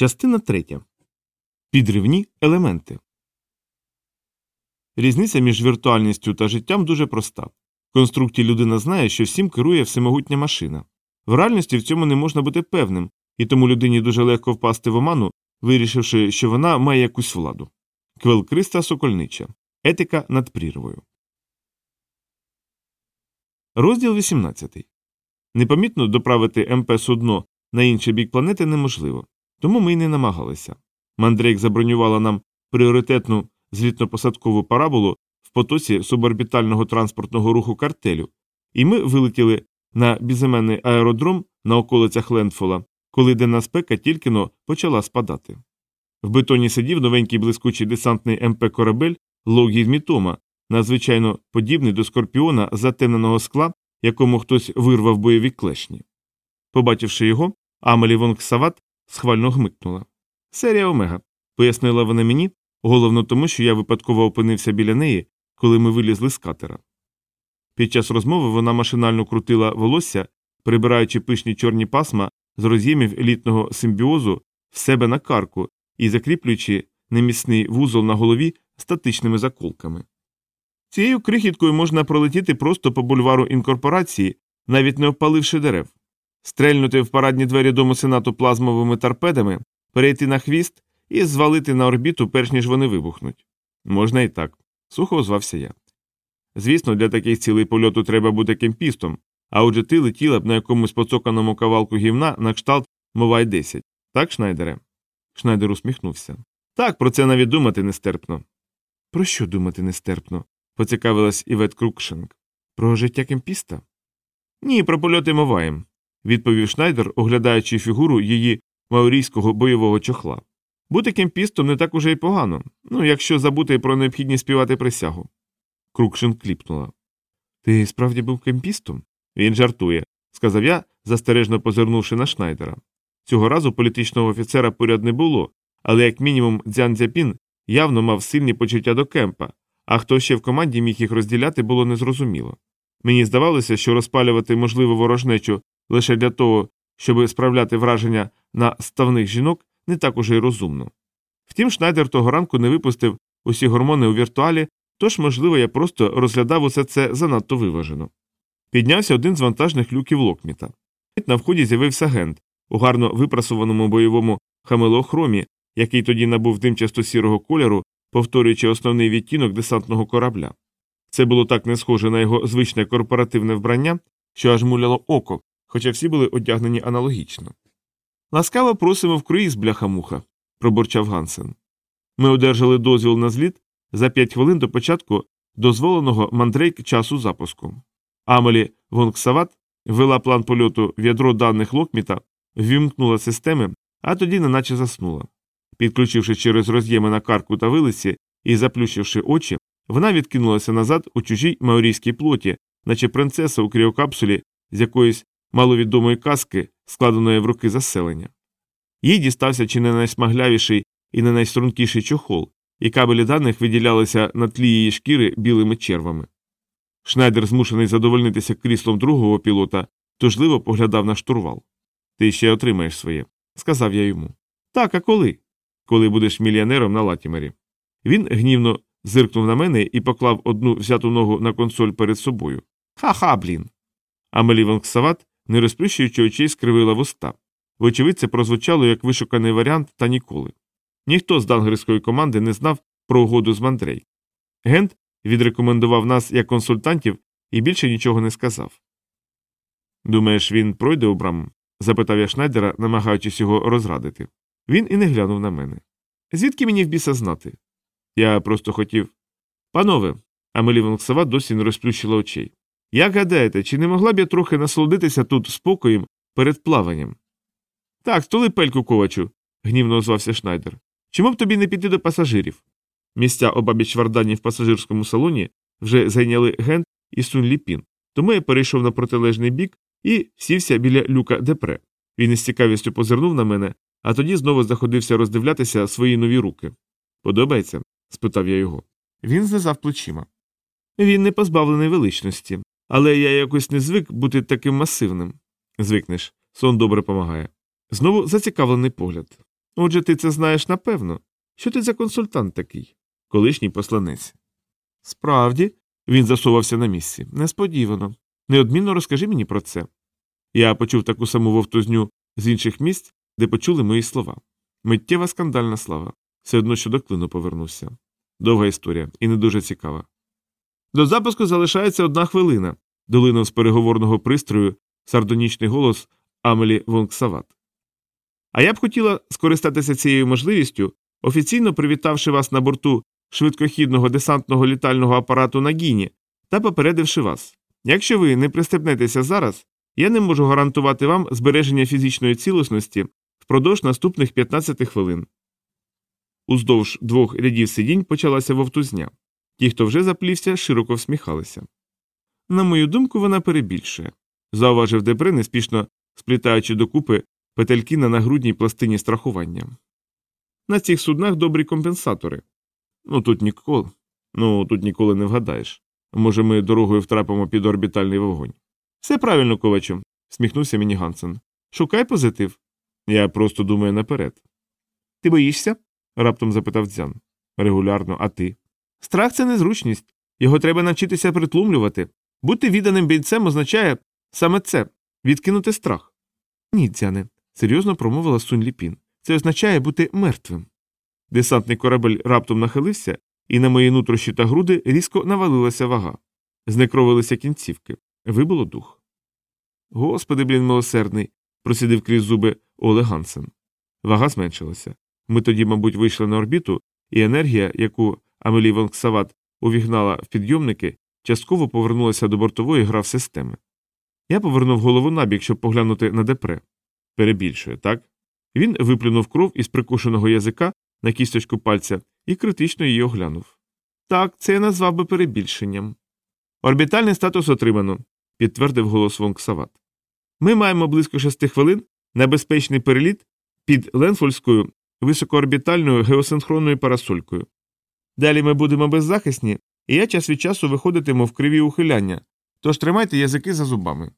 Частина третя. Підривні елементи. Різниця між віртуальністю та життям дуже проста. В конструкті людина знає, що всім керує всемогутня машина. В реальності в цьому не можна бути певним, і тому людині дуже легко впасти в оману, вирішивши, що вона має якусь владу. Квел Криста Сокольнича. Етика над прірвою. Розділ 18. Непомітно доправити МП судно на інший бік планети неможливо. Тому ми й не намагалися. Мандрейк забронювала нам пріоритетну злітно-посадкову параболу в потоці суборбітального транспортного руху картелю, і ми вилетіли на біземенний аеродром на околицях Лендфола, коли денна спека тільки но почала спадати. В бетоні сидів новенький блискучий десантний МП корабель Логід Мітома, надзвичайно подібний до скорпіона затемненого скла, якому хтось вирвав бойові клешні. Побачивши його, Амелі Вонг Сават схвально гмикнула. Серія Омега, пояснила вона мені, головно тому, що я випадково опинився біля неї, коли ми вилізли з катера. Під час розмови вона машинально крутила волосся, прибираючи пишні чорні пасма з роз'ємів елітного симбіозу в себе на карку і закріплюючи неміцний вузол на голові статичними заколками. Цією крихіткою можна пролетіти просто по бульвару інкорпорації, навіть не обпаливши дерев, стрельнути в парадні двері дому сенату плазмовими торпедами, перейти на хвіст і звалити на орбіту, перш ніж вони вибухнуть. Можна і так, сухо озвався я. Звісно, для таких цілей польоту треба бути кемпістом, а отже ти летіла б на якомусь поцоканому кавалку гівна на кшталт Мовай 10. Так, Шнайдере? Шнайдер усміхнувся. Так, про це навіть думати нестерпно. Про що думати нестерпно? поцікавилась Івет Крукшинг. Про життя кемпіста? Ні, про польоти Моваєм, відповів Шнайдер, оглядаючи фігуру її маорійського бойового чохла. Бути кемпістом не так уже й погано, ну якщо забути про необхідність співати присягу. Крукшин кліпнула. Ти справді був кемпістом? Він жартує, сказав я, застережно позирнувши на Шнайдера. Цього разу політичного офіцера поряд не було, але як мінімум Дзян Дзяпін явно мав сильні почуття до кемпа, а хто ще в команді міг їх розділяти, було незрозуміло. Мені здавалося, що розпалювати можливу ворожнечу лише для того, щоб справляти враження на ставних жінок, не так уже й розумно. Втім, Шнайдер того ранку не випустив усі гормони у віртуалі, тож, можливо, я просто розглядав усе це занадто виважено. Піднявся один з вантажних люків локміта. На вході з'явився гент у гарно випрасуваному бойовому хамелохромі, який тоді набув димчасто сірого кольору, повторюючи основний відтінок десантного корабля. Це було так не схоже на його звичне корпоративне вбрання, що аж муляло око, хоча всі були одягнені аналогічно. Ласкаво просимо в круїз, бляха-муха, пробурчав Гансен. Ми одержали дозвіл на зліт за п'ять хвилин до початку дозволеного мандрейк часу запуску. Амелі Вонгсават ввела план польоту в ядро даних Локміта, ввімкнула системи, а тоді неначе заснула. Підключивши через роз'єми на карку та вилиці і заплющивши очі, вона відкинулася назад у чужій маорійській плоті, наче принцеса у кріокапсулі з якоїсь маловідомої казки, складеної в руки заселення. Їй дістався чи не найсмаглявіший і не найстрункіший чохол, і кабелі даних виділялися на тлі її шкіри білими червами. Шнайдер, змушений задовольнитися кріслом другого пілота, тужливо поглядав на штурвал. Ти ще отримаєш своє, сказав я йому. Так, а коли? Коли будеш мільйонером на Латімері. Він гнівно зиркнув на мене і поклав одну взяту ногу на консоль перед собою. Ха-ха, блін. Амелі Ванксават, не розплющуючи очей, скривила вуста. Вочевидь, це прозвучало як вишуканий варіант та ніколи. Ніхто з дангерської команди не знав про угоду з Мандрей. Гент відрекомендував нас як консультантів і більше нічого не сказав. Думаєш, він пройде у браму? запитав я Шнайдера, намагаючись його розрадити. Він і не глянув на мене. Звідки мені в біса знати? Я просто хотів. Панове, Амелі Вонксова досі не розплющила очей. Як гадаєте, чи не могла б я трохи насолодитися тут спокоєм перед плаванням? Так, столи пельку ковачу, гнівно озвався Шнайдер. Чому б тобі не піти до пасажирів? Місця обабіч вардані в пасажирському салоні вже зайняли Гент і Сун Ліпін, тому я перейшов на протилежний бік і сівся біля люка депре. Він із цікавістю позирнув на мене, а тоді знову заходився роздивлятися свої нові руки. Подобається? спитав я його. Він знизав плечима. Він не позбавлений величності, але я якось не звик бути таким масивним. Звикнеш, сон добре помагає. Знову зацікавлений погляд. Отже, ти це знаєш напевно. Що ти за консультант такий? Колишній посланець. Справді, він засувався на місці. Несподівано. Неодмінно розкажи мені про це. Я почув таку саму вовтузню з інших місць, де почули мої слова. Миттєва скандальна слава. Все одно що до клину повернувся. Довга історія і не дуже цікава. До запуску залишається одна хвилина, долинув з переговорного пристрою сардонічний голос Амелі Вонгсават. А я б хотіла скористатися цією можливістю, офіційно привітавши вас на борту швидкохідного десантного літального апарату на Гіні та попередивши вас. Якщо ви не пристебнетеся зараз, я не можу гарантувати вам збереження фізичної цілісності впродовж наступних 15 хвилин. Уздовж двох рядів сидінь почалася вовтузня. Ті, хто вже заплівся, широко всміхалися. На мою думку, вона перебільшує, зауважив Дебре, неспішно сплітаючи докупи петельки на нагрудній пластині страхування. На цих суднах добрі компенсатори. Ну тут ніколи. Ну тут ніколи не вгадаєш. Може, ми дорогою втрапимо під орбітальний вогонь. Все правильно, ковачу, сміхнувся мені Гансен. Шукай позитив. Я просто думаю наперед. Ти боїшся? раптом запитав дзян. Регулярно, а ти? Страх це незручність. Його треба навчитися притлумлювати. Бути відданим бійцем означає саме це відкинути страх. Ні, дзяне, серйозно промовила Сунь Ліпін. Це означає бути мертвим. Десантний корабель раптом нахилився, і на мої нутрощі та груди різко навалилася вага. Знекровилися кінцівки. Вибуло дух. Господи, блін, милосердний, просидив крізь зуби Оле Гансен. Вага зменшилася. Ми тоді, мабуть, вийшли на орбіту, і енергія, яку Амелі Вонксават увігнала в підйомники, частково повернулася до бортової грав системи. Я повернув голову набік, щоб поглянути на депре. Перебільшує, так? Він виплюнув кров із прикушеного язика на кісточку пальця і критично її оглянув. Так, це я назвав би перебільшенням. Орбітальний статус отримано, підтвердив голос Вонксават. Ми маємо близько шести хвилин на безпечний переліт під Ленфольською високоорбітальною геосинхронною парасолькою. Далі ми будемо беззахисні, і я час від часу виходитиму в криві ухиляння, тож тримайте язики за зубами.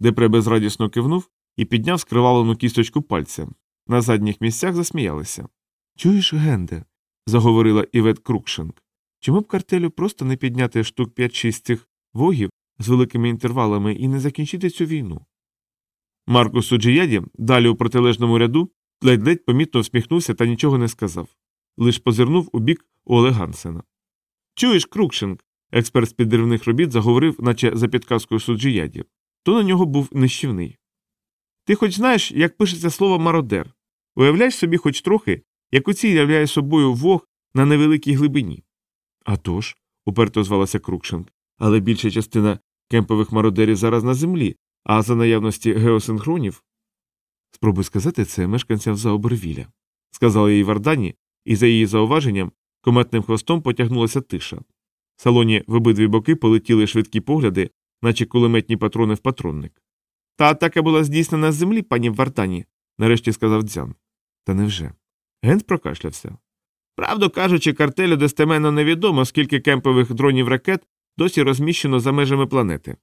Депре безрадісно кивнув і підняв скривалену кісточку пальця. На задніх місцях засміялися. Чуєш, Генде, заговорила Івет Крукшинг. Чому б картелю просто не підняти штук 5-6 цих вогів з великими інтервалами і не закінчити цю війну? Маркус Суджіяді, далі у протилежному ряду, ледь-ледь помітно всміхнувся та нічого не сказав, лиш позирнув у бік Оле Гансена. Чуєш, Крукшинг, експерт з підривних робіт заговорив, наче за підказкою Суджіяді, то на нього був нищівний. Ти хоч знаєш, як пишеться слово мародер? Уявляєш собі хоч трохи, яку ціль являє собою вог на невеликій глибині. «А тож», – уперто звалася Крукшинг, але більша частина кемпових мародерів зараз на землі, а за наявності геосинхронів. Спробуй сказати це мешканцям Заобервіля, сказала їй Вардані, і за її зауваженням кометним хвостом потягнулася тиша. В салоні в обидві боки полетіли швидкі погляди, наче кулеметні патрони в патронник. Та атака була здійснена з землі, пані Вардані, нарешті сказав дзян. Та невже? Гент прокашлявся. Правду кажучи, картелю достеменно невідомо, скільки кемпових дронів ракет досі розміщено за межами планети.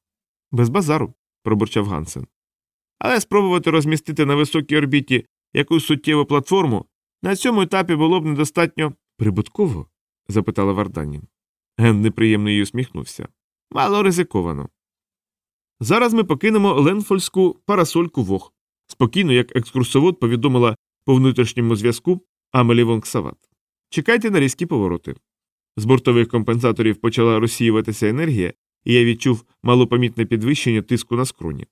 Без базару, пробурчав Гансен. Але спробувати розмістити на високій орбіті якусь суттєву платформу на цьому етапі було б недостатньо прибутково? запитала Вардані. Ген неприємно їй усміхнувся. Мало ризиковано. Зараз ми покинемо Ленфольську парасольку Вог. Спокійно, як екскурсовод повідомила по внутрішньому зв'язку Амелі Вонгсават. Чекайте на різкі повороти. З бортових компенсаторів почала розсіюватися енергія, і я відчув малопомітне підвищення тиску на скроні.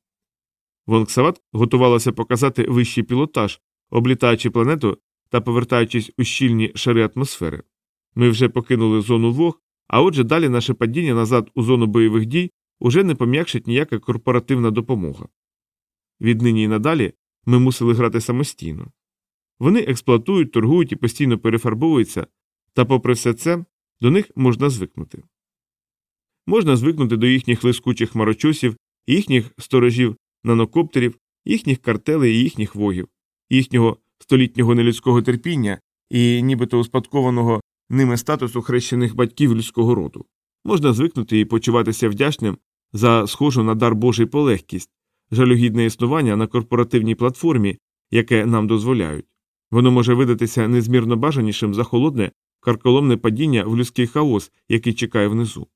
Вонгсават готувалася показати вищий пілотаж, облітаючи планету та повертаючись у щільні шари атмосфери. Ми вже покинули зону Вог, а отже далі наше падіння назад у зону бойових дій уже не пом'якшить ніяка корпоративна допомога. Віднині і надалі ми мусили грати самостійно. Вони експлуатують, торгують і постійно перефарбовуються, та, попри все це, до них можна звикнути. Можна звикнути до їхніх лискучих марочосів, їхніх сторожів нанокоптерів, їхніх картелей і їхніх вогів, їхнього столітнього нелюдського терпіння і нібито успадкованого ними статусу хрещених батьків людського роду. Можна звикнути і почуватися вдячним за схожу на дар Божий полегкість, жалюгідне існування на корпоративній платформі, яке нам дозволяють. Воно може видатися незмірно бажанішим за холодне, карколомне падіння в людський хаос, який чекає внизу.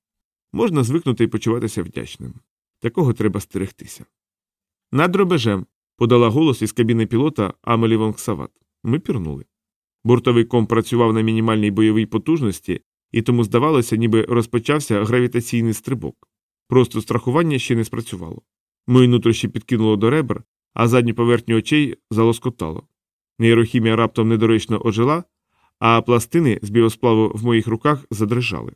Можна звикнути і почуватися вдячним. Такого треба стерегтися. Над рубежем подала голос із кабіни пілота Амелі Вонгсават. Ми пірнули. Бортовий ком працював на мінімальній бойовій потужності, і тому здавалося, ніби розпочався гравітаційний стрибок. Просто страхування ще не спрацювало. Мої нутрощі підкинуло до ребер, а задню поверхню очей залоскотало. Нейрохімія раптом недоречно ожила, а пластини з біосплаву в моїх руках задрижали.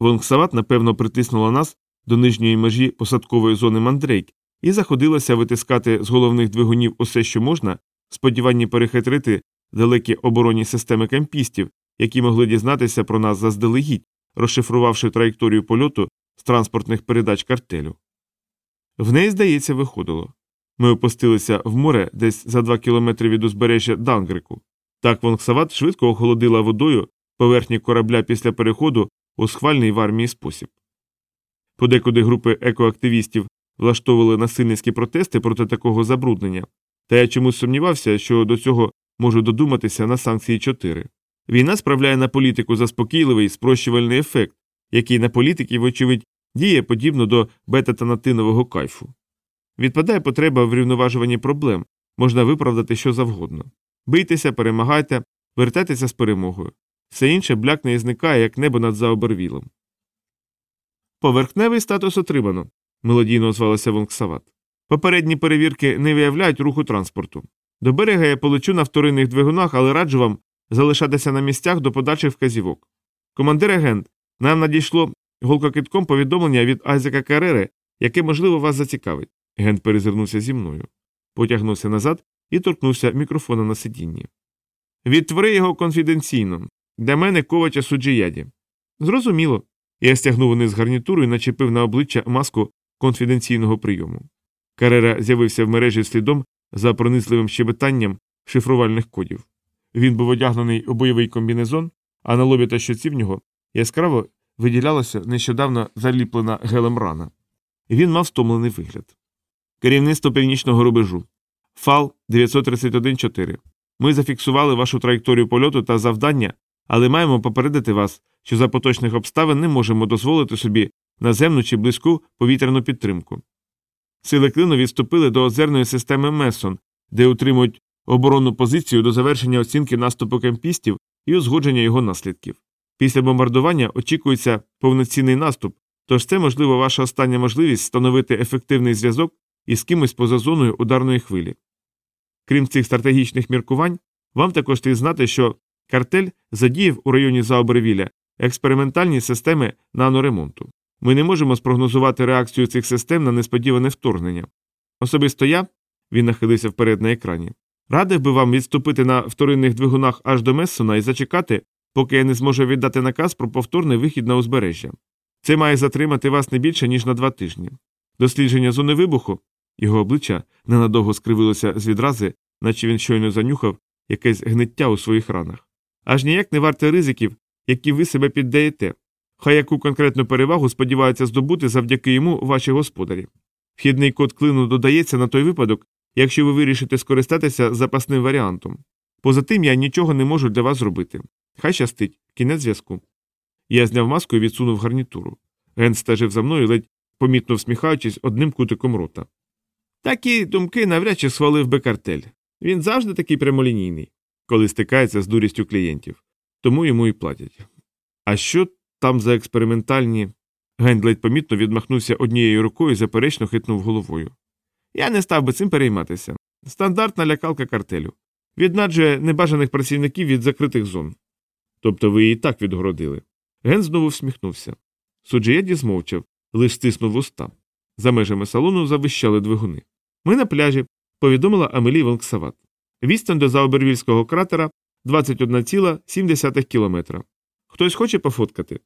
Вонгсават, напевно, притиснула нас до нижньої межі посадкової зони мандрейк і заходилася витискати з головних двигунів усе, що можна, в перехитрити далекі оборонні системи кампістів, які могли дізнатися про нас заздалегідь, розшифрувавши траєкторію польоту з транспортних передач картелю. В неї, здається, виходило. Ми опустилися в море десь за два кілометри від узбережжя Дангрику. Так Вонгсават швидко охолодила водою поверхні корабля після переходу у схвальний в армії спосіб. Подекуди групи екоактивістів влаштовували насильницькі протести проти такого забруднення, та я чомусь сумнівався, що до цього можу додуматися на санкції 4. Війна справляє на політику заспокійливий спрощувальний ефект, який на політиків, вочевидь, діє подібно до бета-танатинового кайфу. Відпадає потреба в рівноважуванні проблем, можна виправдати що завгодно. Бийтеся, перемагайте, вертайтеся з перемогою. Все інше блякне і зникає, як небо над заобервілом. Поверхневий статус отримано, мелодійно озвалася Вонгсават. Попередні перевірки не виявляють руху транспорту. До берега я полечу на вторинних двигунах, але раджу вам залишатися на місцях до подальших вказівок. Командир агент, нам надійшло голкокитком повідомлення від Айзека Карери, яке, можливо, вас зацікавить. Гент перезирнувся зі мною, потягнувся назад і торкнувся мікрофона на сидінні. Відтвори його конфіденційно. Для мене ковача суджияді. Зрозуміло. Я стягнув униз гарнітуру і начепив на обличчя маску конфіденційного прийому. Карера з'явився в мережі слідом за пронизливим щебетанням шифрувальних кодів. Він був одягнений у бойовий комбінезон, а на лобі та щоці в нього яскраво виділялася нещодавно заліплена гелем рана. Він мав стомлений вигляд. Керівництво північного рубежу. ФАЛ 931-4. Ми зафіксували вашу траєкторію польоту та завдання, але маємо попередити вас, що за поточних обставин не можемо дозволити собі наземну чи близьку повітряну підтримку. Сили клину відступили до озерної системи Месон, де утримують оборонну позицію до завершення оцінки наступу кемпістів і узгодження його наслідків. Після бомбардування очікується повноцінний наступ, тож це, можливо, ваша остання можливість встановити ефективний зв'язок із кимось поза зоною ударної хвилі. Крім цих стратегічних міркувань, вам також слід знати, що картель задіяв у районі Заобервіля експериментальні системи наноремонту. Ми не можемо спрогнозувати реакцію цих систем на несподіване вторгнення. Особисто я, він нахилився вперед на екрані, радив би вам відступити на вторинних двигунах аж до Мессона і зачекати, поки я не зможу віддати наказ про повторний вихід на узбережжя. Це має затримати вас не більше, ніж на два тижні. Дослідження зони вибуху його обличчя ненадовго скривилося з відрази, наче він щойно занюхав якесь гниття у своїх ранах. Аж ніяк не варте ризиків, які ви себе піддаєте. Хай яку конкретну перевагу сподіваються здобути завдяки йому ваші господарі. Вхідний код клину додається на той випадок, якщо ви вирішите скористатися запасним варіантом. Поза тим я нічого не можу для вас зробити. Хай щастить, кінець зв'язку. Я зняв маску і відсунув гарнітуру. Ген стежив за мною, ледь помітно всміхаючись одним кутиком рота. Такі думки навряд чи схвалив би картель. Він завжди такий прямолінійний, коли стикається з дурістю клієнтів, тому йому і платять. А що там за експериментальні. Гень ледь помітно відмахнувся однією рукою і заперечно хитнув головою. Я не став би цим перейматися. Стандартна лякалка картелю. Віднаджує небажаних працівників від закритих зон. Тобто ви її так відгородили. Ген знову всміхнувся. Суджієді змовчав, лиш стиснув уста. За межами салону завищали двигуни. Ми на пляжі, повідомила Амелі Вонксават. Відстань до Заобервільського кратера 21,7 кілометра. Хтось хоче пофоткати?